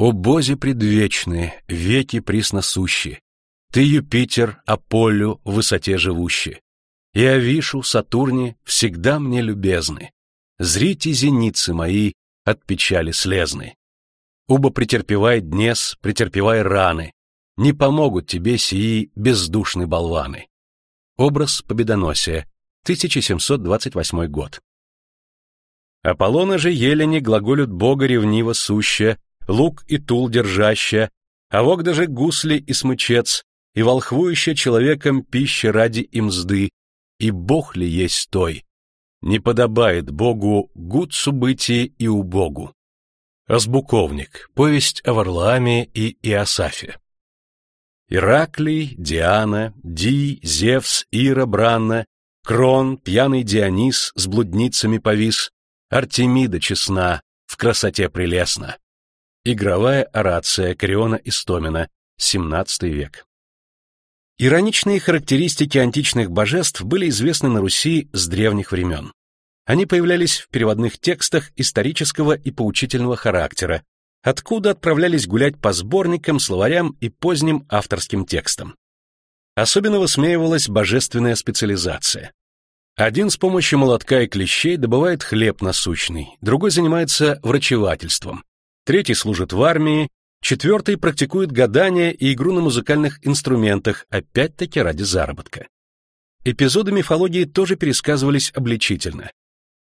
О бозе предвечные, веки присносущи, Ты, Юпитер, Аполлю, в высоте живущий, И Авишу, Сатурне, всегда мне любезны. Зрите зеницы мои, от печали слезны. Уба претерпевай днес, претерпевай раны, Не помогут тебе сии бездушные болваны. Образ победоносия, 1728 год. Аполлона же Елени глаголют бога ревниво суща, лук и тул держаща, а вог даже гусли и смычец, и волхвующая человеком пища ради им мзды, и бог ли есть той? Не подобает богу гуцу бытие и убогу. Азбуковник. Повесть о Варлааме и Иосафе. Ираклий, Диана, Ди, Зевс, Ира, Бранна, Крон, пьяный Дионис с блудницами повис, Артемида честна, в красоте прелестна. Игровая орация Криона Истомина, XVII век. Ироничные характеристики античных божеств были известны на Руси с древних времен. Они появлялись в переводных текстах исторического и поучительного характера, откуда отправлялись гулять по сборникам, словарям и поздним авторским текстам. Особенно высмеивалась божественная специализация. Один с помощью молотка и клещей добывает хлеб насущный, другой занимается врачевательством, третий служит в армии, четвертый практикует гадание и игру на музыкальных инструментах, опять-таки ради заработка. Эпизоды мифологии тоже пересказывались обличительно.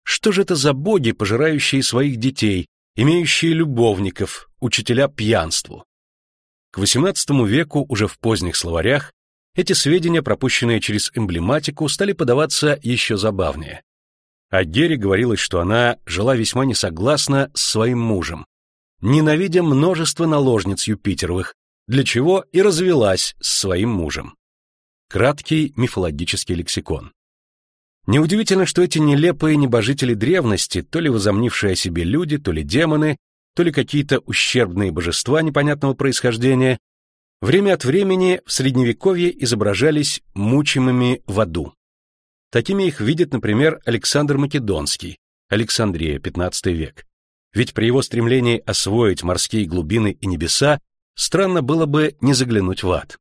Что же это за боги, пожирающие своих детей, имеющие любовников, учителя пьянству? К XVIII веку уже в поздних словарях эти сведения, пропущенные через эмблематику, стали подаваться еще забавнее. О Гере говорилось, что она жила весьма несогласно с своим мужем, ненавидя множество наложниц Юпитеровых, для чего и развелась с своим мужем. Краткий мифологический лексикон. Неудивительно, что эти нелепые небожители древности, то ли возомнившие о себе люди, то ли демоны, то ли какие-то ущербные божества непонятного происхождения, время от времени в Средневековье изображались мучимыми в аду. Такими их видит, например, Александр Македонский, Александрия, 15 век. Ведь при его стремлении освоить морские глубины и небеса странно было бы не заглянуть в ад.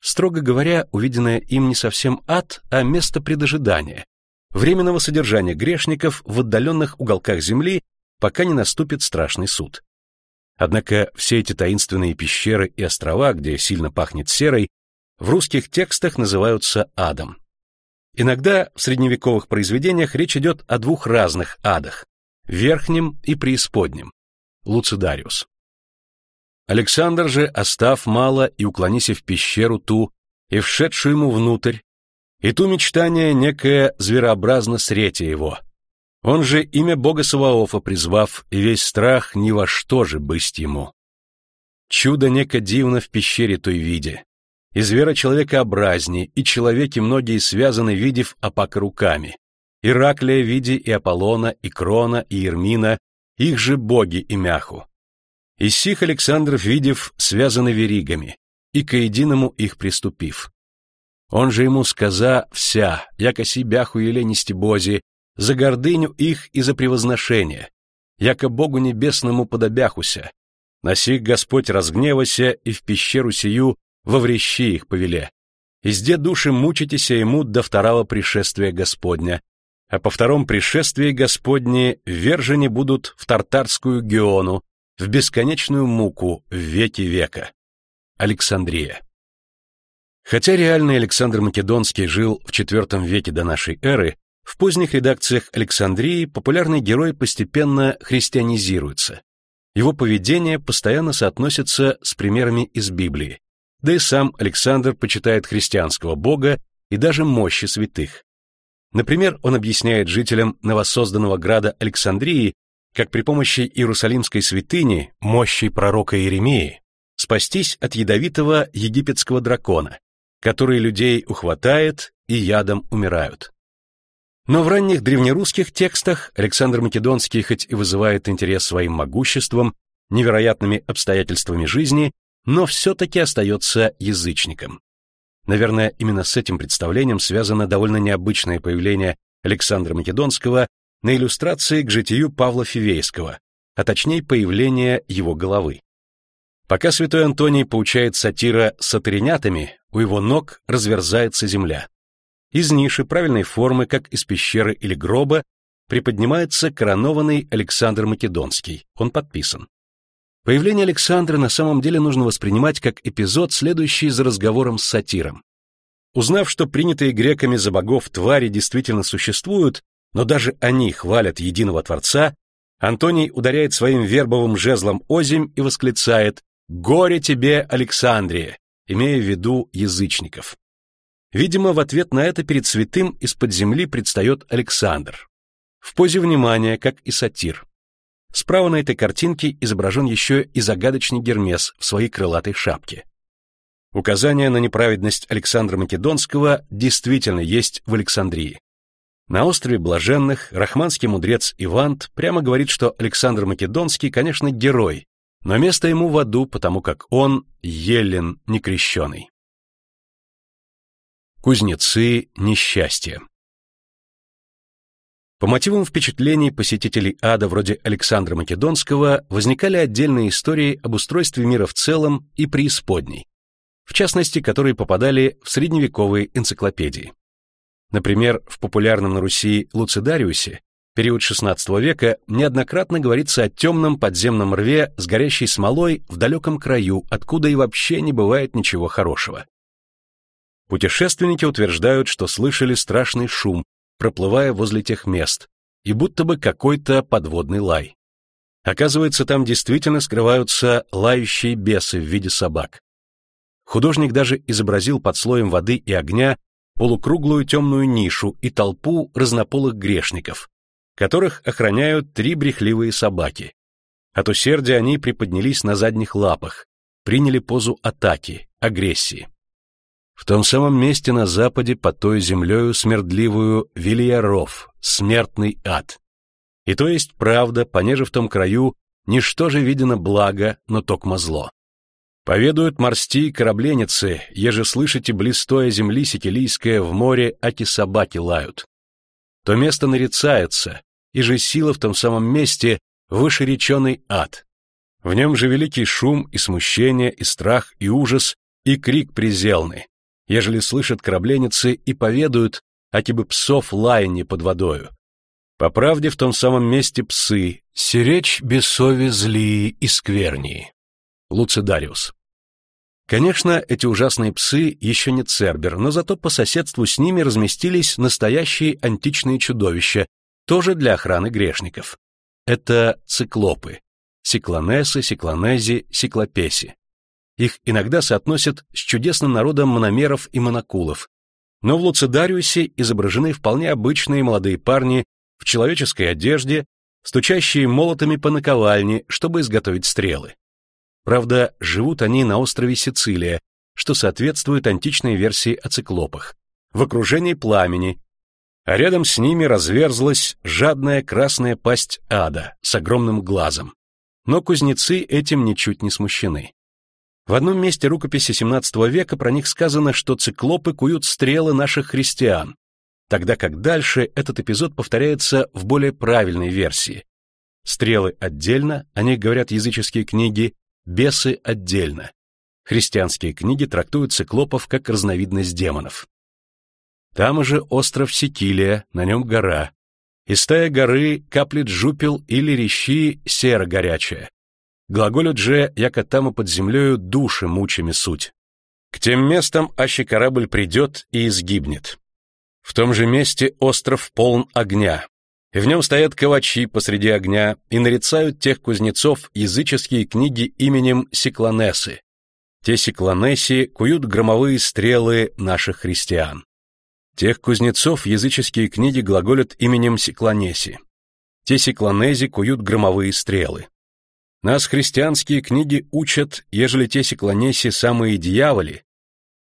Строго говоря, увиденное им не совсем ад, а место предожидания, временного содержания грешников в отдаленных уголках земли, пока не наступит страшный суд. Однако все эти таинственные пещеры и острова, где сильно пахнет серой, в русских текстах называются адом. Иногда в средневековых произведениях речь идет о двух разных адах верхнем и преисподнем. Луцидариус. Александр же, остав мало и уклонися в пещеру ту, и вшедшую ему внутрь, и ту мечтание некое зверообразно срете его. Он же имя бога Саваофа призвав, и весь страх ни во что же бысть ему. Чудо неко дивно в пещере той виде, и звера человекообразней, и человеки многие связаны, видев опака руками, Ираклия види и Аполлона, и Крона, и Ермина, их же боги и мяху. И сих Александров, видев, связаны веригами, и к единому их приступив. Он же ему сказа вся, яко сибяху Елене Стебози, за гордыню их и за превозношение, яко Богу небесному подобяхуся. На Господь разгневася и в пещеру сию во врещи их повеле. Изде души мучитеся ему до второго пришествия Господня, а по втором пришествии Господне вержены будут в тартарскую Геону, в бесконечную муку в веки века. Александрия. Хотя реальный Александр Македонский жил в IV веке до нашей эры, в поздних редакциях Александрии популярный герой постепенно христианизируется. Его поведение постоянно соотносится с примерами из Библии, да и сам Александр почитает христианского бога и даже мощи святых. Например, он объясняет жителям новосозданного града Александрии, как при помощи Иерусалимской святыни, мощи пророка Иеремии, спастись от ядовитого египетского дракона, который людей ухватает и ядом умирают. Но в ранних древнерусских текстах Александр Македонский хоть и вызывает интерес своим могуществом, невероятными обстоятельствами жизни, но все-таки остается язычником. Наверное, именно с этим представлением связано довольно необычное появление Александра Македонского на иллюстрации к житию Павла Фивейского, а точнее появление его головы. Пока святой Антоний поучает сатира сатиринятами, у его ног разверзается земля. Из ниши правильной формы, как из пещеры или гроба, приподнимается коронованный Александр Македонский. Он подписан. Появление Александра на самом деле нужно воспринимать как эпизод, следующий за разговором с сатиром. Узнав, что принятые греками за богов твари действительно существуют, но даже они хвалят единого Творца, Антоний ударяет своим вербовым жезлом озимь и восклицает «Горе тебе, Александрия!», имея в виду язычников. Видимо, в ответ на это перед святым из-под земли предстает Александр. В позе внимания, как и сатир. Справа на этой картинке изображен еще и загадочный Гермес в своей крылатой шапке. Указание на неправедность Александра Македонского действительно есть в Александрии. На острове Блаженных рахманский мудрец Ивант прямо говорит, что Александр Македонский, конечно, герой, но место ему в аду, потому как он елен некрещеный. Кузнецы несчастья По мотивам впечатлений посетителей ада вроде Александра Македонского возникали отдельные истории об устройстве мира в целом и преисподней, в частности, которые попадали в средневековые энциклопедии. Например, в популярном на Руси Луцидариусе, период XVI века, неоднократно говорится о темном подземном рве с горящей смолой в далеком краю, откуда и вообще не бывает ничего хорошего. Путешественники утверждают, что слышали страшный шум, проплывая возле тех мест, и будто бы какой-то подводный лай. Оказывается, там действительно скрываются лающие бесы в виде собак. Художник даже изобразил под слоем воды и огня полукруглую темную нишу и толпу разнополых грешников, которых охраняют три брехливые собаки. От усердия они приподнялись на задних лапах, приняли позу атаки, агрессии. В том самом месте на западе под той землею смердливую Вильяров, смертный ад. И то есть правда, понеже в том краю ничто же видено благо, но токмо зло. Поведают морсти и корабленицы, еже слышите блистоя земли сикилийская в море, аки собаки лают. То место нарицается, и же сила в том самом месте выше реченый ад. В нем же великий шум и смущение, и страх, и ужас, и крик презелный, ежели слышат корабленицы и поведают, аки бы псов лаяние под водою. По правде в том самом месте псы, сиречь бесови злые и сквернии. Луцидариус. Конечно, эти ужасные псы еще не Цербер, но зато по соседству с ними разместились настоящие античные чудовища, тоже для охраны грешников. Это циклопы, сиклонесы, сиклонези, сиклопеси. Их иногда соотносят с чудесным народом мономеров и монокулов, но в Луцидариусе изображены вполне обычные молодые парни в человеческой одежде, стучащие молотами по наковальне, чтобы изготовить стрелы. Правда, живут они на острове Сицилия, что соответствует античной версии о циклопах, в окружении пламени, а рядом с ними разверзлась жадная красная пасть ада с огромным глазом. Но кузнецы этим ничуть не смущены. В одном месте рукописи XVII века про них сказано, что циклопы куют стрелы наших христиан, тогда как дальше этот эпизод повторяется в более правильной версии. Стрелы отдельно, о них говорят языческие книги, бесы отдельно. Христианские книги трактуют циклопов как разновидность демонов. Там же остров Сикилия, на нем гора. И стая горы каплет жупел или рещи сера горячая. Глаголют же, яко там под землею души мучами суть. К тем местам аще корабль придет и изгибнет. В том же месте остров полн огня, и в нем стоят ковачи посреди огня и нарицают тех кузнецов языческие книги именем Сиклонесы. Те Сиклонеси куют громовые стрелы наших христиан. Тех кузнецов языческие книги глаголят именем Сиклонеси. Те Сиклонези куют громовые стрелы. Нас христианские книги учат, ежели те Сиклонеси самые дьяволи,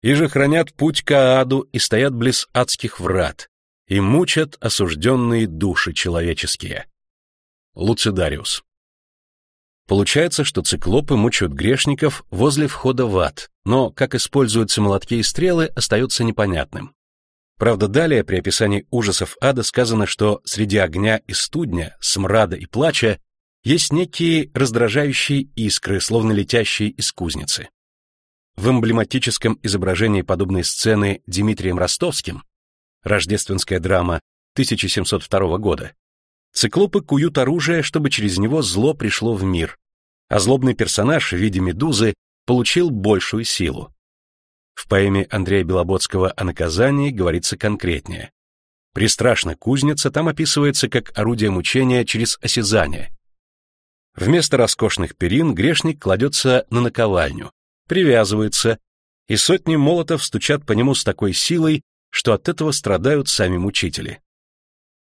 и же хранят путь к Ааду и стоят близ адских врат, и мучат осужденные души человеческие. Луцидариус. Получается, что циклопы мучают грешников возле входа в ад, но как используются молотки и стрелы, остается непонятным. Правда, далее при описании ужасов ада сказано, что среди огня и студня, смрада и плача есть некие раздражающие искры, словно летящие из кузницы. В эмблематическом изображении подобной сцены Дмитрием Ростовским рождественская драма 1702 года циклопы куют оружие, чтобы через него зло пришло в мир, а злобный персонаж в виде медузы получил большую силу. В поэме Андрея Белободского о наказании говорится конкретнее. Пристрашна кузница там описывается как орудие мучения через осязание. Вместо роскошных перин грешник кладется на наковальню, привязывается, и сотни молотов стучат по нему с такой силой, что от этого страдают сами мучители.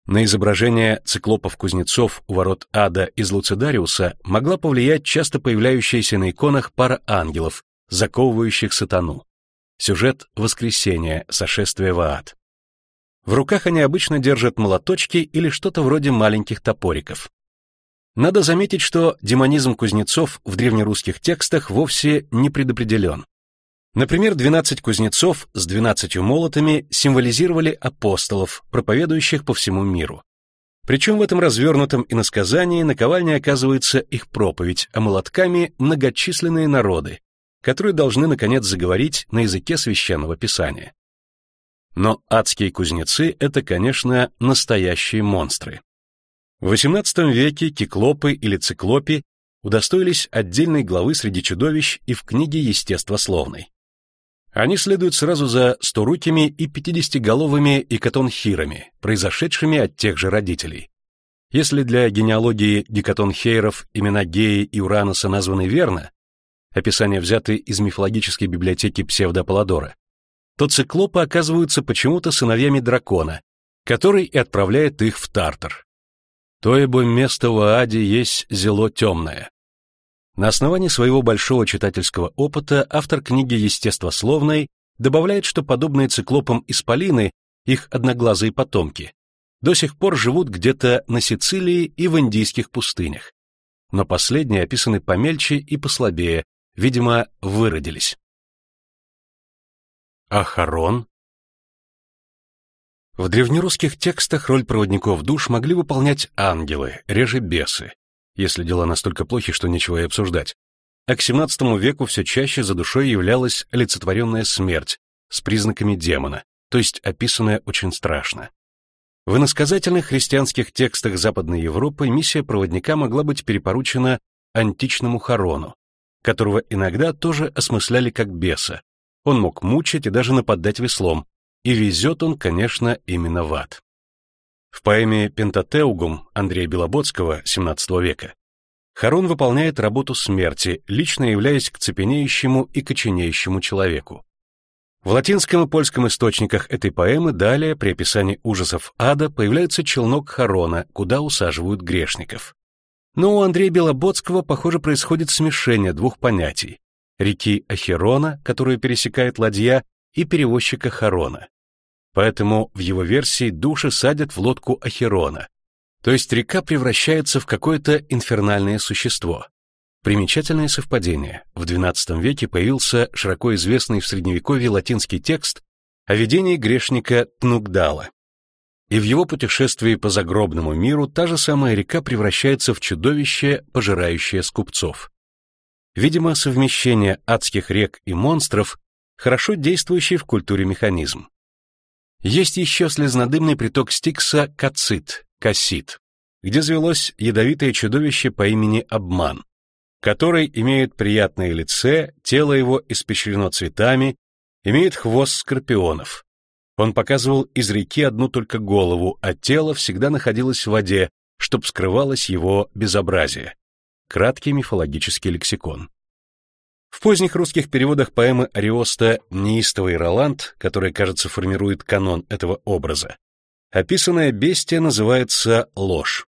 На изображение циклопов-кузнецов у ворот ада из Луцидариуса могла повлиять часто появляющаяся на иконах пара ангелов, заковывающих сатану. Сюжет воскресения, сошествия в ад. В руках они обычно держат молоточки или что-то вроде маленьких топориков. Надо заметить, что демонизм кузнецов в древнерусских текстах вовсе не предопределен. Например, 12 кузнецов с 12 молотами символизировали апостолов, проповедующих по всему миру. Причем в этом развернутом иносказании наковальня оказывается их проповедь, а молотками многочисленные народы, которые должны, наконец, заговорить на языке священного писания. Но адские кузнецы — это, конечно, настоящие монстры. В XVIII веке киклопы или циклопи удостоились отдельной главы среди чудовищ и в книге естествословной. Они следуют сразу за сторукими и пятидесятиголовыми икотонхирами, произошедшими от тех же родителей. Если для генеалогии гекатонхейров имена Геи и Ураноса названы верно, описания взяты из мифологической библиотеки Псевдополодора, то циклопы оказываются почему-то сыновьями дракона, который и отправляет их в Тартар. То ибо место в Ааде есть зело темное. На основании своего большого читательского опыта автор книги естествословной добавляет, что подобные циклопам исполины, их одноглазые потомки, до сих пор живут где-то на Сицилии и в индийских пустынях. Но последние описаны помельче и послабее, видимо, выродились. Ахарон. В древнерусских текстах роль проводников душ могли выполнять ангелы, реже бесы, если дела настолько плохи, что нечего и обсуждать. А к XVII веку все чаще за душой являлась олицетворенная смерть с признаками демона, то есть описанная очень страшно. В иносказательных христианских текстах Западной Европы миссия проводника могла быть перепоручена античному Харону, которого иногда тоже осмысляли как беса. Он мог мучить и даже нападать веслом, и везет он, конечно, именно в ад. В поэме «Пентатеугум» Андрея Белободского XVII века Харон выполняет работу смерти, лично являясь к цепенеющему и коченеющему человеку. В латинском и польском источниках этой поэмы далее при описании ужасов ада появляется челнок Харона, куда усаживают грешников. Но у Андрея Белободского, похоже, происходит смешение двух понятий — реки Ахерона, которую пересекает ладья, и перевозчика Харона. Поэтому в его версии души садят в лодку Ахерона, то есть река превращается в какое-то инфернальное существо. Примечательное совпадение. В XII веке появился широко известный в Средневековье латинский текст о видении грешника Тнугдала. И в его путешествии по загробному миру та же самая река превращается в чудовище, пожирающее скупцов. Видимо, совмещение адских рек и монстров хорошо действующий в культуре механизм. Есть еще слезнодымный приток Стикса Кацит, Кассит, где завелось ядовитое чудовище по имени Обман, который имеет приятное лице, тело его испещрено цветами, имеет хвост скорпионов, он показывал из реки одну только голову, а тело всегда находилось в воде, чтоб скрывалось его безобразие. Краткий мифологический лексикон. В поздних русских переводах поэмы Ариоста «Неистовый Роланд», которая, кажется, формирует канон этого образа, описанное бестия называется ложь.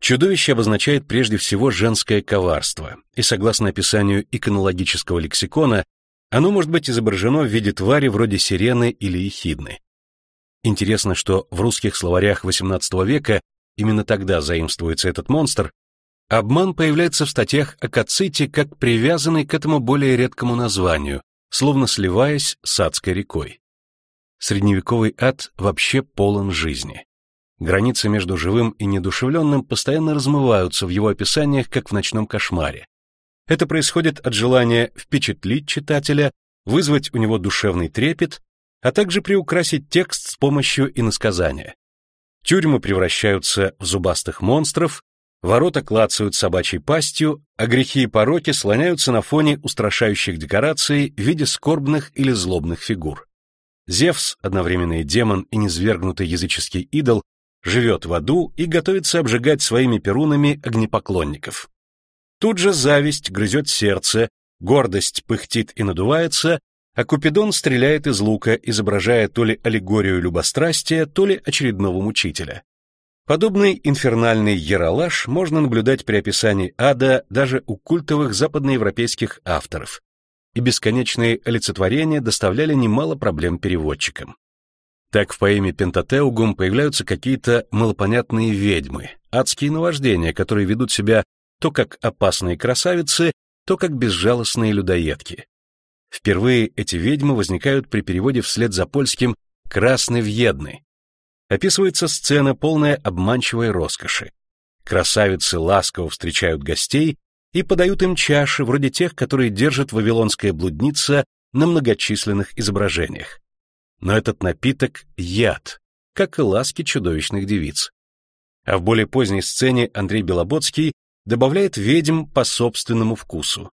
Чудовище обозначает прежде всего женское коварство, и согласно описанию иконологического лексикона, оно может быть изображено в виде твари вроде сирены или ехидны. Интересно, что в русских словарях XVIII века именно тогда заимствуется этот монстр, обман появляется в статьях о Каците как привязанный к этому более редкому названию, словно сливаясь с адской рекой. Средневековый ад вообще полон жизни. Границы между живым и недушевленным постоянно размываются в его описаниях, как в ночном кошмаре. Это происходит от желания впечатлить читателя, вызвать у него душевный трепет, а также приукрасить текст с помощью иносказания. Тюрьмы превращаются в зубастых монстров, ворота клацают собачьей пастью, а грехи и пороки слоняются на фоне устрашающих декораций в виде скорбных или злобных фигур. Зевс, одновременно и демон, и низвергнутый языческий идол, живет в аду и готовится обжигать своими перунами огнепоклонников. Тут же зависть грызет сердце, гордость пыхтит и надувается, а Купидон стреляет из лука, изображая то ли аллегорию любострастия, то ли очередного мучителя. Подобный инфернальный яролаж можно наблюдать при описании ада даже у культовых западноевропейских авторов, и бесконечные олицетворения доставляли немало проблем переводчикам. Так в поэме Пентатеугум появляются какие-то малопонятные ведьмы, адские наваждения, которые ведут себя то как опасные красавицы, то как безжалостные людоедки. Впервые эти ведьмы возникают при переводе вслед за польским «красный въедны». Описывается сцена, полная обманчивой роскоши. Красавицы ласково встречают гостей и подают им чаши, вроде тех, которые держит вавилонская блудница на многочисленных изображениях но этот напиток — яд, как и ласки чудовищных девиц. А в более поздней сцене Андрей Белободский добавляет ведьм по собственному вкусу.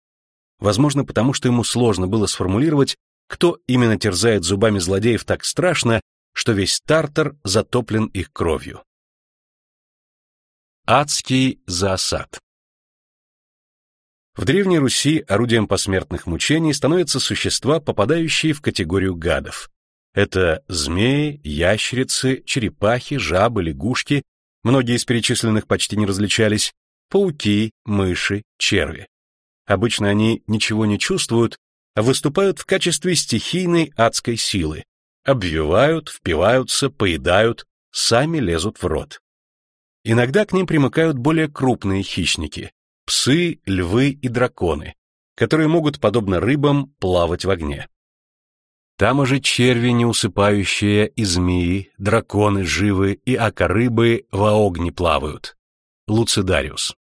Возможно, потому что ему сложно было сформулировать, кто именно терзает зубами злодеев так страшно, что весь Тартар затоплен их кровью. Адский заосад В Древней Руси орудием посмертных мучений становятся существа, попадающие в категорию гадов. Это змеи, ящерицы, черепахи, жабы, лягушки, многие из перечисленных почти не различались, пауки, мыши, черви. Обычно они ничего не чувствуют, а выступают в качестве стихийной адской силы. Обвивают, впиваются, поедают, сами лезут в рот. Иногда к ним примыкают более крупные хищники – псы, львы и драконы, которые могут, подобно рыбам, плавать в огне. Там уже черви неусыпающие и змеи, драконы живы и акарыбы во огне плавают. Луцидариус.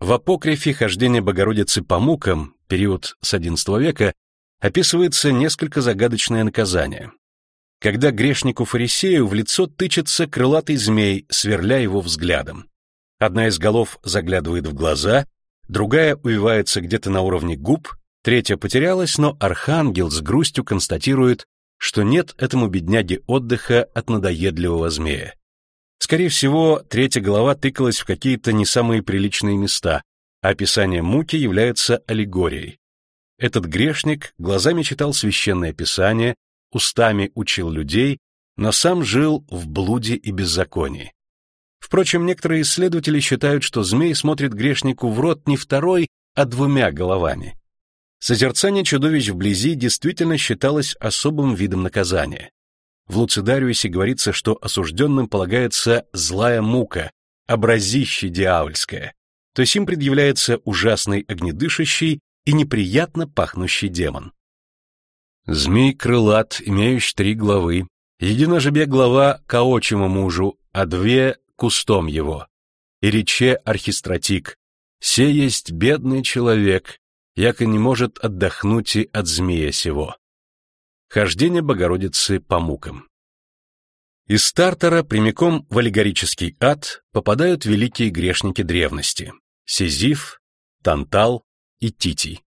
В апокрифе хождение Богородицы по мукам, период с XI века, описывается несколько загадочное наказание. Когда грешнику-фарисею в лицо тычется крылатый змей, сверля его взглядом. Одна из голов заглядывает в глаза, другая увивается где-то на уровне губ, Третья потерялась, но архангел с грустью констатирует, что нет этому бедняге отдыха от надоедливого змея. Скорее всего, третья голова тыкалась в какие-то не самые приличные места, а описание муки является аллегорией. Этот грешник глазами читал священное писание, устами учил людей, но сам жил в блуде и беззаконии. Впрочем, некоторые исследователи считают, что змей смотрит грешнику в рот не второй, а двумя головами. Созерцание чудовищ вблизи действительно считалось особым видом наказания. В Луцидариусе говорится, что осужденным полагается злая мука, образище дьявольское, то есть им предъявляется ужасный огнедышащий и неприятно пахнущий демон. Змей крылат, имеющий три главы, единожебе глава каочему мужу, а две — кустом его. И рече архистратик, «Се есть бедный человек, яко не может отдохнуть и от змея сего. Хождение Богородицы по мукам. Из Стартера прямиком в аллегорический ад попадают великие грешники древности — Сизиф, Тантал и Титий.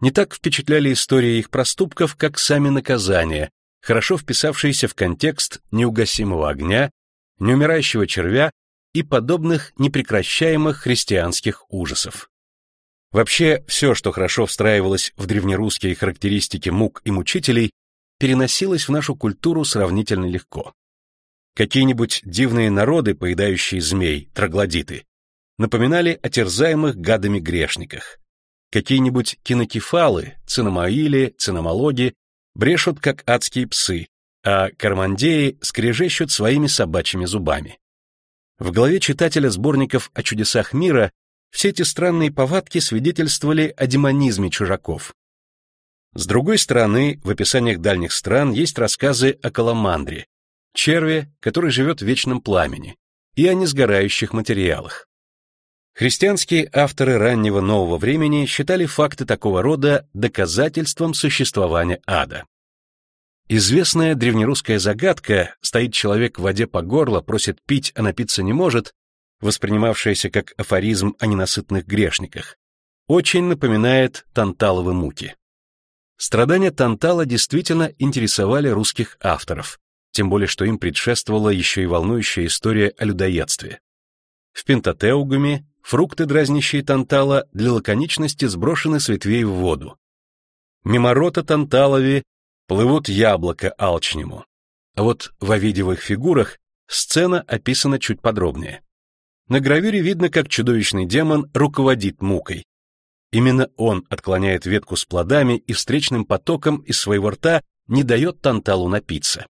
Не так впечатляли истории их проступков, как сами наказания, хорошо вписавшиеся в контекст неугасимого огня, неумирающего червя и подобных непрекращаемых христианских ужасов. Вообще, все, что хорошо встраивалось в древнерусские характеристики мук и мучителей, переносилось в нашу культуру сравнительно легко. Какие-нибудь дивные народы, поедающие змей, троглодиты, напоминали о терзаемых гадами грешниках. Какие-нибудь кинокефалы, циномаили, циномологи брешут, как адские псы, а кармандеи скрежещут своими собачьими зубами. В голове читателя сборников о чудесах мира все эти странные повадки свидетельствовали о демонизме чужаков. С другой стороны, в описаниях дальних стран есть рассказы о Каламандре, черви, который живет в вечном пламени, и о несгорающих материалах. Христианские авторы раннего нового времени считали факты такого рода доказательством существования ада. Известная древнерусская загадка «стоит человек в воде по горло, просит пить, а напиться не может», воспринимавшаяся как афоризм о ненасытных грешниках, очень напоминает танталовы муки. Страдания Тантала действительно интересовали русских авторов, тем более что им предшествовала еще и волнующая история о людоедстве. В Пентатеугуме фрукты, дразнящие Тантала, для лаконичности сброшены с ветвей в воду. Мимо рота Танталови плывут яблоко алчнему. А вот в Овидиевых фигурах сцена описана чуть подробнее. На гравюре видно, как чудовищный демон руководит мукой. Именно он отклоняет ветку с плодами и встречным потоком из своего рта не дает Танталу напиться.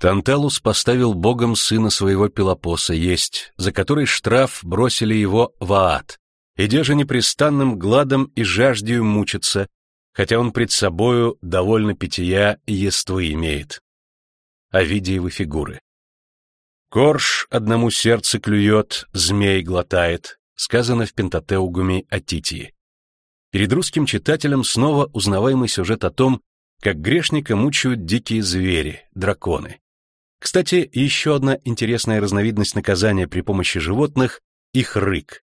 Танталус поставил богом сына своего Пелопоса есть, за который штраф бросили его в ад, и же непрестанным гладом и жаждью мучится, хотя он пред собою довольно питья и ествы имеет. Овидиевы фигуры. Корж одному сердце клюет, змей глотает, сказано в Пентатеугуме о Титии. Перед русским читателем снова узнаваемый сюжет о том, как грешника мучают дикие звери, драконы. Кстати, еще одна интересная разновидность наказания при помощи животных — их рык.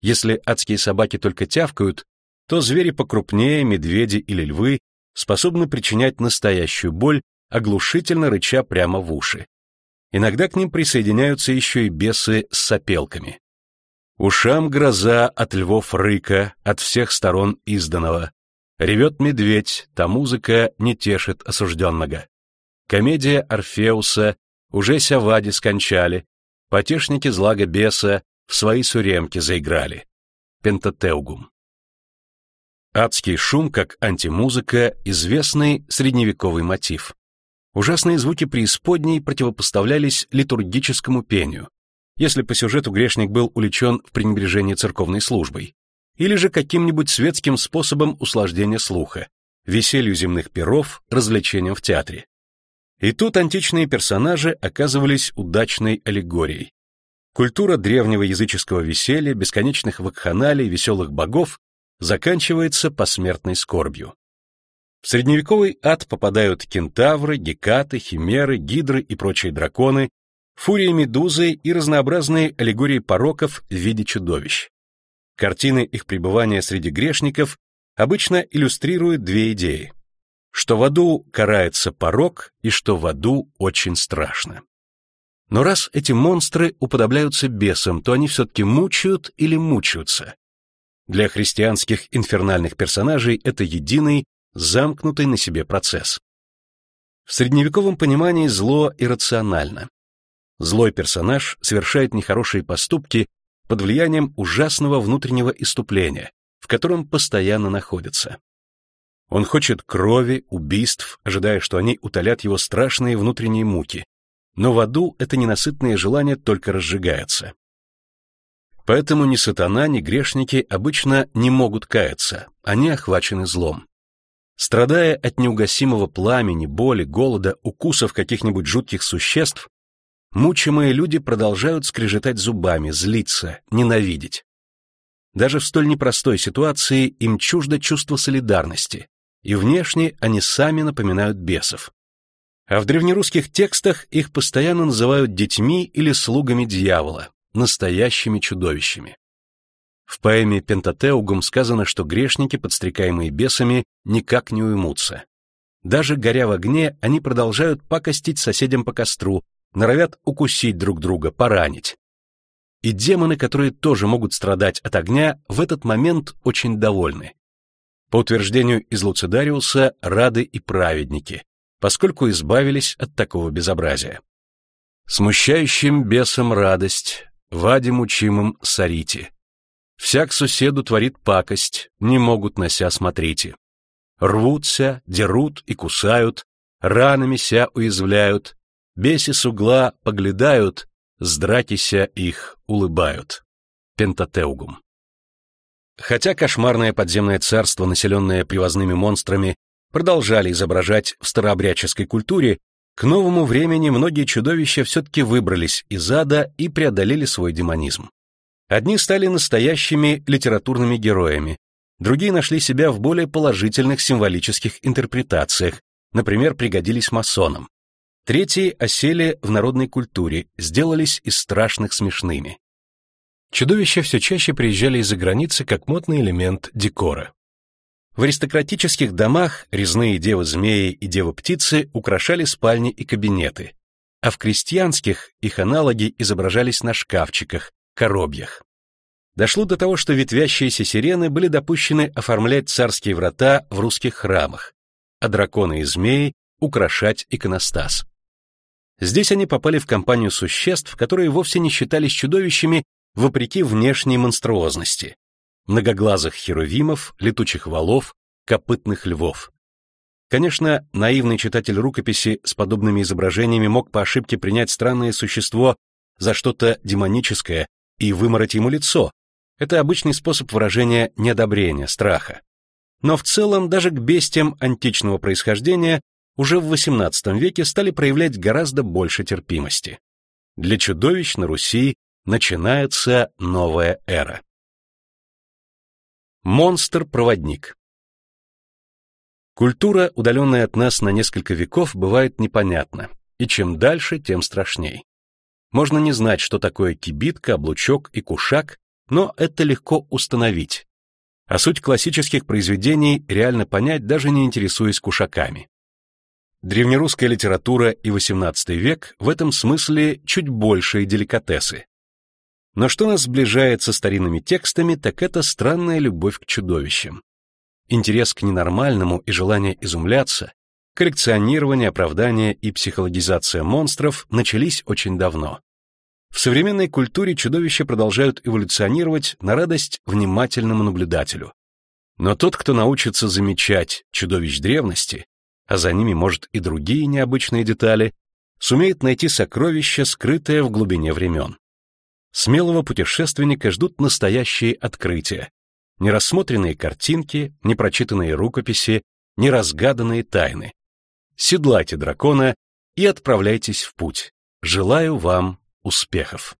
Если адские собаки только тявкают, то звери покрупнее, медведи или львы, способны причинять настоящую боль, оглушительно рыча прямо в уши. Иногда к ним присоединяются еще и бесы с сопелками. Ушам гроза от львов рыка, от всех сторон изданного. Ревет медведь, та музыка не тешит осужденного. Комедия Орфеуса уже сявади скончали, потешники злага беса в свои суремки заиграли. Пентатеугум. Адский шум, как антимузыка, известный средневековый мотив. Ужасные звуки преисподней противопоставлялись литургическому пению, если по сюжету грешник был уличен в пренебрежении церковной службой, или же каким-нибудь светским способом услаждения слуха, веселью земных перов, развлечением в театре. И тут античные персонажи оказывались удачной аллегорией. Культура древнего языческого веселья, бесконечных вакханалий, веселых богов заканчивается посмертной скорбью. В средневековый ад попадают кентавры, гекаты, химеры, гидры и прочие драконы, фурии медузы и разнообразные аллегории пороков в виде чудовищ. Картины их пребывания среди грешников обычно иллюстрируют две идеи. Что в аду карается порок и что в аду очень страшно. Но раз эти монстры уподобляются бесам, то они все-таки мучают или мучаются. Для христианских инфернальных персонажей это единый, замкнутый на себе процесс. В средневековом понимании зло иррационально. Злой персонаж совершает нехорошие поступки под влиянием ужасного внутреннего иступления, в котором постоянно находится. Он хочет крови, убийств, ожидая, что они утолят его страшные внутренние муки. Но в аду это ненасытное желание только разжигается. Поэтому ни сатана, ни грешники обычно не могут каяться, они охвачены злом. Страдая от неугасимого пламени, боли, голода, укусов каких-нибудь жутких существ, мучимые люди продолжают скрежетать зубами, злиться, ненавидеть. Даже в столь непростой ситуации им чуждо чувство солидарности, и внешне они сами напоминают бесов. А в древнерусских текстах их постоянно называют детьми или слугами дьявола, настоящими чудовищами. В поэме Пентатеугум сказано, что грешники, подстрекаемые бесами, никак не уймутся. Даже горя в огне, они продолжают пакостить соседям по костру, норовят укусить друг друга, поранить. И демоны, которые тоже могут страдать от огня, в этот момент очень довольны. По утверждению из Луцидариуса, рады и праведники, поскольку избавились от такого безобразия. Смущающим бесом радость, Ваде мучимым сорите. Всяк соседу творит пакость, не могут нося смотрите. Рвутся, дерут и кусают, ранами ся уязвляют, беси с угла поглядают, здракися их улыбают. Пентатеугум. Хотя кошмарное подземное царство, населенное привозными монстрами, продолжали изображать в старообрядческой культуре, К новому времени многие чудовища все-таки выбрались из ада и преодолели свой демонизм. Одни стали настоящими литературными героями, другие нашли себя в более положительных символических интерпретациях, например, пригодились масонам. Третьи осели в народной культуре, сделались из страшных смешными. Чудовища все чаще приезжали из-за границы как модный элемент декора. В аристократических домах резные девы-змеи и девы-птицы украшали спальни и кабинеты, а в крестьянских их аналоги изображались на шкафчиках, коробьях. Дошло до того, что ветвящиеся сирены были допущены оформлять царские врата в русских храмах, а драконы и змеи — украшать иконостас. Здесь они попали в компанию существ, которые вовсе не считались чудовищами вопреки внешней монструозности многоглазых херувимов, летучих валов, копытных львов. Конечно, наивный читатель рукописи с подобными изображениями мог по ошибке принять странное существо за что-то демоническое и вымороть ему лицо. Это обычный способ выражения неодобрения, страха. Но в целом даже к бестиям античного происхождения уже в XVIII веке стали проявлять гораздо больше терпимости. Для чудовищ на Руси начинается новая эра. Монстр-проводник. Культура, удаленная от нас на несколько веков, бывает непонятна, и чем дальше, тем страшней. Можно не знать, что такое кибитка, облучок и кушак, но это легко установить. А суть классических произведений реально понять, даже не интересуясь кушаками. Древнерусская литература и XVIII век в этом смысле чуть большие деликатесы. Но что нас сближает со старинными текстами, так это странная любовь к чудовищам. Интерес к ненормальному и желание изумляться, коллекционирование, оправдание и психологизация монстров начались очень давно. В современной культуре чудовища продолжают эволюционировать на радость внимательному наблюдателю. Но тот, кто научится замечать чудовищ древности, а за ними, может, и другие необычные детали, сумеет найти сокровище, скрытое в глубине времен. Смелого путешественника ждут настоящие открытия. Нерассмотренные картинки, непрочитанные рукописи, неразгаданные тайны. Седлайте дракона и отправляйтесь в путь. Желаю вам успехов.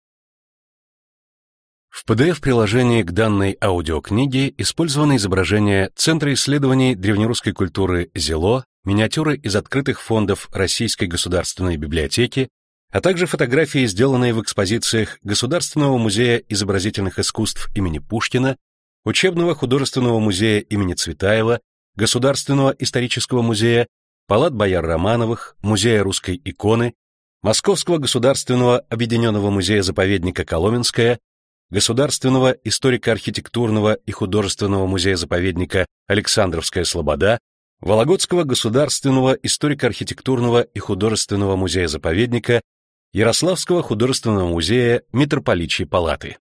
В PDF-приложении к данной аудиокниге использовано изображение Центра исследований древнерусской культуры ЗЕЛО, миниатюры из открытых фондов Российской государственной библиотеки, а также фотографии, сделанные в экспозициях Государственного музея изобразительных искусств имени Пушкина, Учебного художественного музея имени Цветаева, Государственного исторического музея, Палат бояр Романовых, Музея русской иконы, Московского государственного объединенного музея-заповедника Коломенская, Государственного историко-архитектурного и художественного музея-заповедника Александровская Слобода, Вологодского государственного историко-архитектурного и художественного музея-заповедника Ярославского художественного музея Митрополичьей палаты.